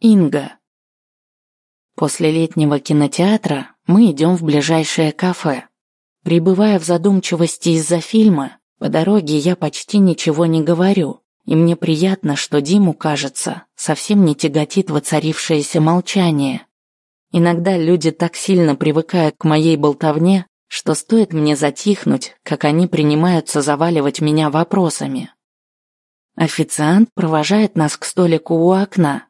Инга. После летнего кинотеатра мы идем в ближайшее кафе. Прибывая в задумчивости из-за фильма, по дороге я почти ничего не говорю, и мне приятно, что Диму, кажется, совсем не тяготит воцарившееся молчание. Иногда люди так сильно привыкают к моей болтовне, что стоит мне затихнуть, как они принимаются заваливать меня вопросами. Официант провожает нас к столику у окна,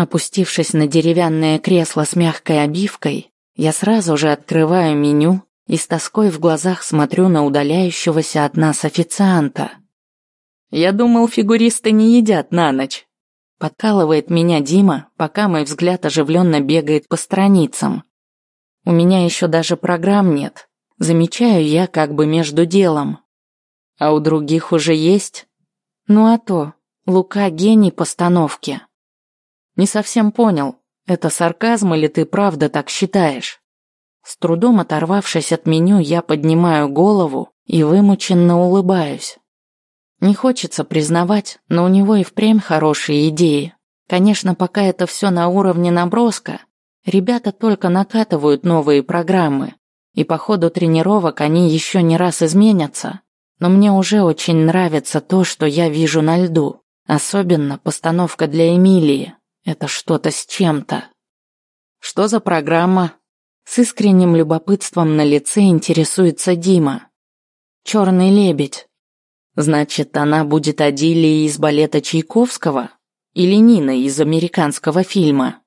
Опустившись на деревянное кресло с мягкой обивкой, я сразу же открываю меню и с тоской в глазах смотрю на удаляющегося от нас официанта. «Я думал, фигуристы не едят на ночь», Подкалывает меня Дима, пока мой взгляд оживленно бегает по страницам. У меня еще даже программ нет. Замечаю я как бы между делом. А у других уже есть? Ну а то, Лука гений постановки. Не совсем понял, это сарказм или ты правда так считаешь? С трудом оторвавшись от меню, я поднимаю голову и вымученно улыбаюсь. Не хочется признавать, но у него и впрямь хорошие идеи. Конечно, пока это все на уровне наброска. Ребята только накатывают новые программы, и по ходу тренировок они еще не раз изменятся. Но мне уже очень нравится то, что я вижу на льду, особенно постановка для Эмилии. Это что-то с чем-то. Что за программа? С искренним любопытством на лице интересуется Дима. Черный лебедь. Значит, она будет Адилией из балета Чайковского? Или Ниной из американского фильма?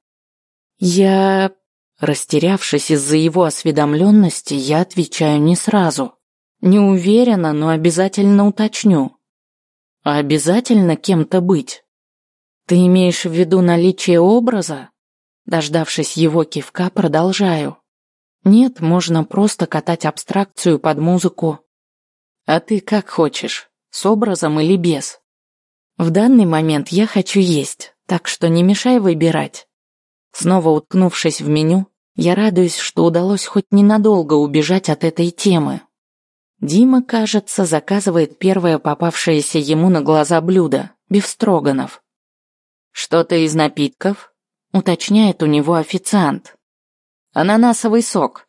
Я... Растерявшись из-за его осведомленности, я отвечаю не сразу. Не уверена, но обязательно уточню. А обязательно кем-то быть? Ты имеешь в виду наличие образа? Дождавшись его кивка, продолжаю. Нет, можно просто катать абстракцию под музыку. А ты как хочешь, с образом или без? В данный момент я хочу есть, так что не мешай выбирать. Снова уткнувшись в меню, я радуюсь, что удалось хоть ненадолго убежать от этой темы. Дима, кажется, заказывает первое попавшееся ему на глаза блюдо – бифстроганов. «Что-то из напитков?» — уточняет у него официант. «Ананасовый сок».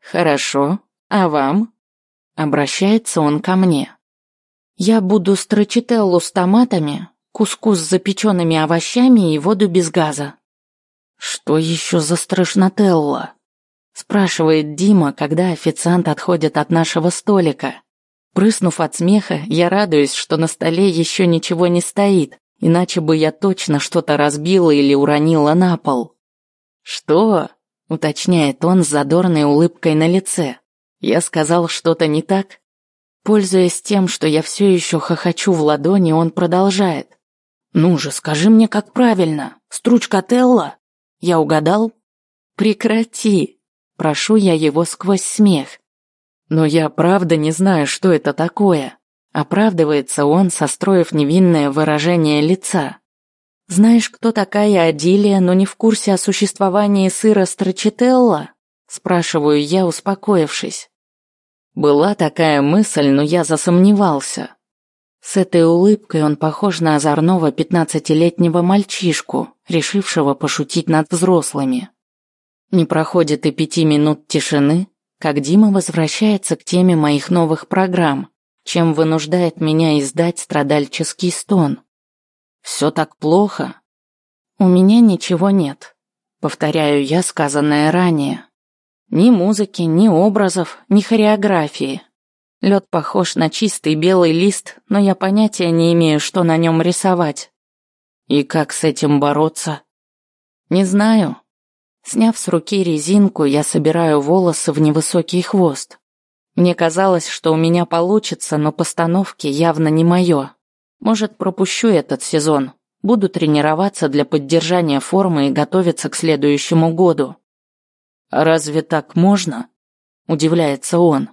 «Хорошо. А вам?» — обращается он ко мне. «Я буду строчителлу с томатами, кускус с запеченными овощами и воду без газа». «Что еще за страшнотелла?» — спрашивает Дима, когда официант отходит от нашего столика. Прыснув от смеха, я радуюсь, что на столе еще ничего не стоит, Иначе бы я точно что-то разбила или уронила на пол. «Что?» — уточняет он с задорной улыбкой на лице. «Я сказал что-то не так?» Пользуясь тем, что я все еще хохочу в ладони, он продолжает. «Ну же, скажи мне, как правильно. Стручкателла? Я угадал?» «Прекрати!» Прошу я его сквозь смех. «Но я правда не знаю, что это такое». Оправдывается он, состроив невинное выражение лица. «Знаешь, кто такая Адилия, но не в курсе о существовании сыра строчителла?» Спрашиваю я, успокоившись. Была такая мысль, но я засомневался. С этой улыбкой он похож на озорного пятнадцатилетнего мальчишку, решившего пошутить над взрослыми. Не проходит и пяти минут тишины, как Дима возвращается к теме моих новых программ, чем вынуждает меня издать страдальческий стон. Все так плохо. У меня ничего нет. Повторяю я сказанное ранее. Ни музыки, ни образов, ни хореографии. Лед похож на чистый белый лист, но я понятия не имею, что на нем рисовать. И как с этим бороться? Не знаю. Сняв с руки резинку, я собираю волосы в невысокий хвост. Мне казалось, что у меня получится, но постановки явно не мое. Может, пропущу этот сезон. Буду тренироваться для поддержания формы и готовиться к следующему году. «А разве так можно? Удивляется он.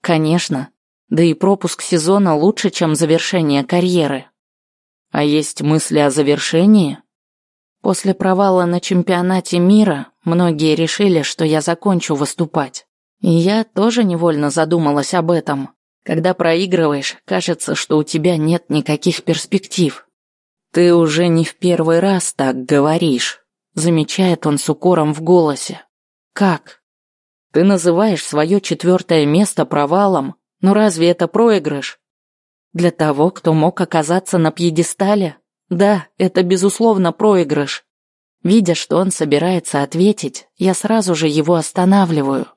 Конечно. Да и пропуск сезона лучше, чем завершение карьеры. А есть мысли о завершении? После провала на чемпионате мира многие решили, что я закончу выступать. И я тоже невольно задумалась об этом. Когда проигрываешь, кажется, что у тебя нет никаких перспектив. Ты уже не в первый раз так говоришь, замечает он с укором в голосе. Как? Ты называешь свое четвертое место провалом, но разве это проигрыш? Для того, кто мог оказаться на пьедестале? Да, это безусловно проигрыш. Видя, что он собирается ответить, я сразу же его останавливаю.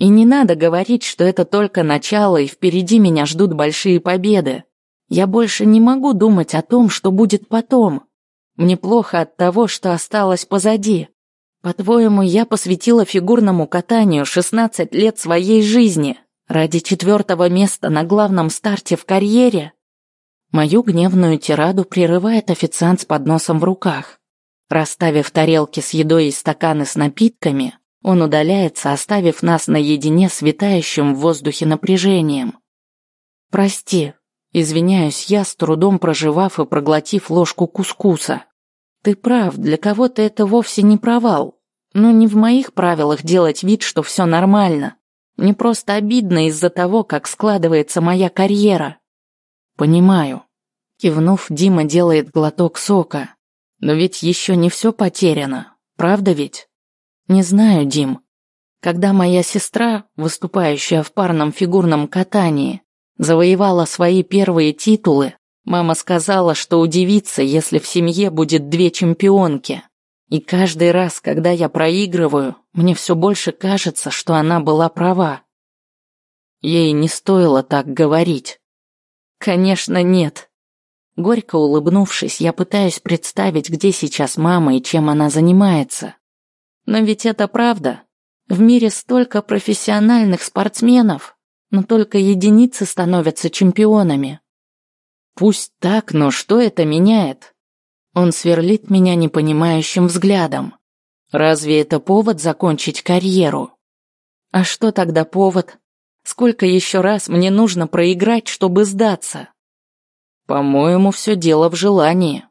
И не надо говорить, что это только начало и впереди меня ждут большие победы. Я больше не могу думать о том, что будет потом. Мне плохо от того, что осталось позади. По-твоему, я посвятила фигурному катанию 16 лет своей жизни ради четвертого места на главном старте в карьере? Мою гневную тираду прерывает официант с подносом в руках. Расставив тарелки с едой и стаканы с напитками, он удаляется, оставив нас наедине с витающим в воздухе напряжением. «Прости», Извиняюсь я, с трудом проживав и проглотив ложку кускуса. Ты прав, для кого-то это вовсе не провал. Но не в моих правилах делать вид, что все нормально. Мне просто обидно из-за того, как складывается моя карьера. Понимаю. Кивнув, Дима делает глоток сока. Но ведь еще не все потеряно, правда ведь? Не знаю, Дим. Когда моя сестра, выступающая в парном фигурном катании, завоевала свои первые титулы, мама сказала, что удивится, если в семье будет две чемпионки. И каждый раз, когда я проигрываю, мне все больше кажется, что она была права. Ей не стоило так говорить. Конечно, нет. Горько улыбнувшись, я пытаюсь представить, где сейчас мама и чем она занимается. Но ведь это правда. В мире столько профессиональных спортсменов, но только единицы становятся чемпионами. Пусть так, но что это меняет? Он сверлит меня непонимающим взглядом. Разве это повод закончить карьеру? А что тогда повод? Сколько еще раз мне нужно проиграть, чтобы сдаться? По-моему, все дело в желании.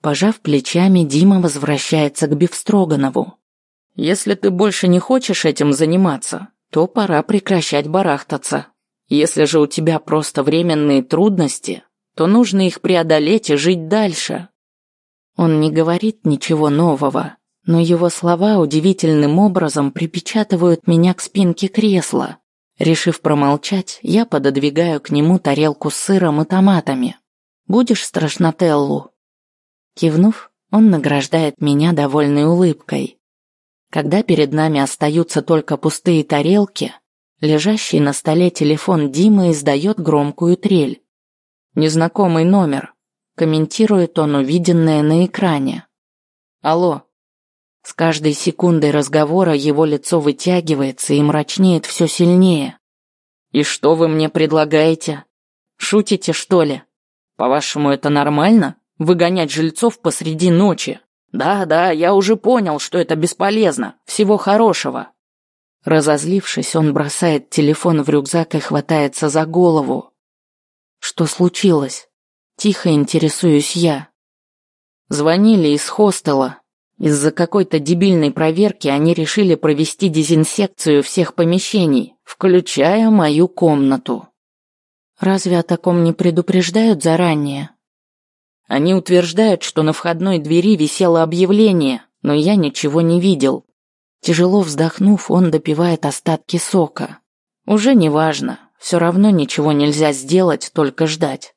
Пожав плечами, Дима возвращается к Бевстроганову. Если ты больше не хочешь этим заниматься, то пора прекращать барахтаться. Если же у тебя просто временные трудности, то нужно их преодолеть и жить дальше. Он не говорит ничего нового, но его слова удивительным образом припечатывают меня к спинке кресла. Решив промолчать, я пододвигаю к нему тарелку с сыром и томатами. «Будешь страшнотеллу?» Кивнув, он награждает меня довольной улыбкой. Когда перед нами остаются только пустые тарелки, лежащий на столе телефон Димы издает громкую трель. Незнакомый номер. Комментирует он увиденное на экране. Алло. С каждой секундой разговора его лицо вытягивается и мрачнеет все сильнее. И что вы мне предлагаете? Шутите, что ли? По-вашему, это нормально? Выгонять жильцов посреди ночи? «Да-да, я уже понял, что это бесполезно. Всего хорошего». Разозлившись, он бросает телефон в рюкзак и хватается за голову. «Что случилось?» Тихо интересуюсь я. Звонили из хостела. Из-за какой-то дебильной проверки они решили провести дезинсекцию всех помещений, включая мою комнату. Разве о таком не предупреждают заранее? Они утверждают, что на входной двери висело объявление, но я ничего не видел. Тяжело вздохнув, он допивает остатки сока. Уже не важно, все равно ничего нельзя сделать, только ждать.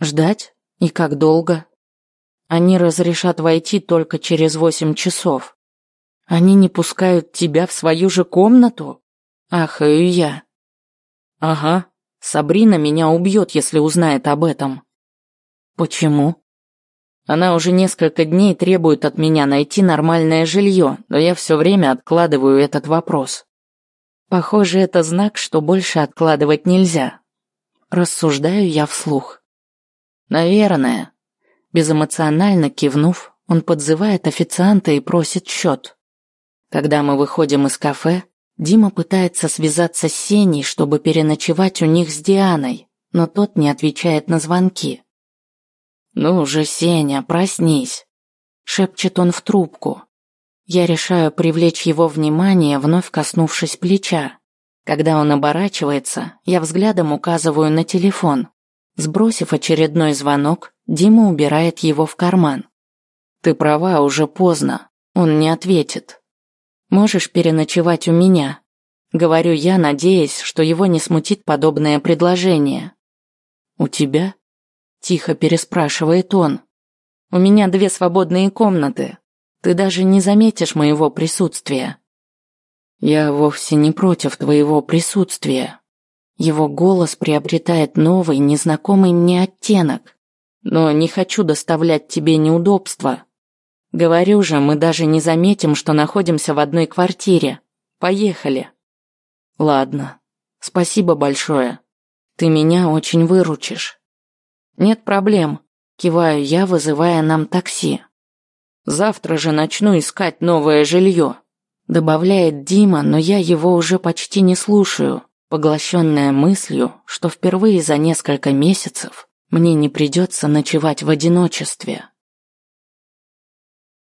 Ждать? И как долго? Они разрешат войти только через восемь часов. Они не пускают тебя в свою же комнату? Ахаю я. Ага, Сабрина меня убьет, если узнает об этом. Почему? Она уже несколько дней требует от меня найти нормальное жилье, но я все время откладываю этот вопрос. Похоже, это знак, что больше откладывать нельзя. Рассуждаю я вслух. Наверное. Безэмоционально кивнув, он подзывает официанта и просит счет. Когда мы выходим из кафе, Дима пытается связаться с Сеней, чтобы переночевать у них с Дианой, но тот не отвечает на звонки. «Ну же, Сеня, проснись!» Шепчет он в трубку. Я решаю привлечь его внимание, вновь коснувшись плеча. Когда он оборачивается, я взглядом указываю на телефон. Сбросив очередной звонок, Дима убирает его в карман. Ты права, уже поздно. Он не ответит. Можешь переночевать у меня. Говорю я, надеясь, что его не смутит подобное предложение. У тебя? Тихо переспрашивает он. У меня две свободные комнаты. Ты даже не заметишь моего присутствия. Я вовсе не против твоего присутствия. Его голос приобретает новый, незнакомый мне оттенок. Но не хочу доставлять тебе неудобства. Говорю же, мы даже не заметим, что находимся в одной квартире. Поехали. Ладно. Спасибо большое. Ты меня очень выручишь. Нет проблем. Киваю я, вызывая нам такси. Завтра же начну искать новое жилье. Добавляет Дима, но я его уже почти не слушаю, поглощенная мыслью, что впервые за несколько месяцев мне не придется ночевать в одиночестве.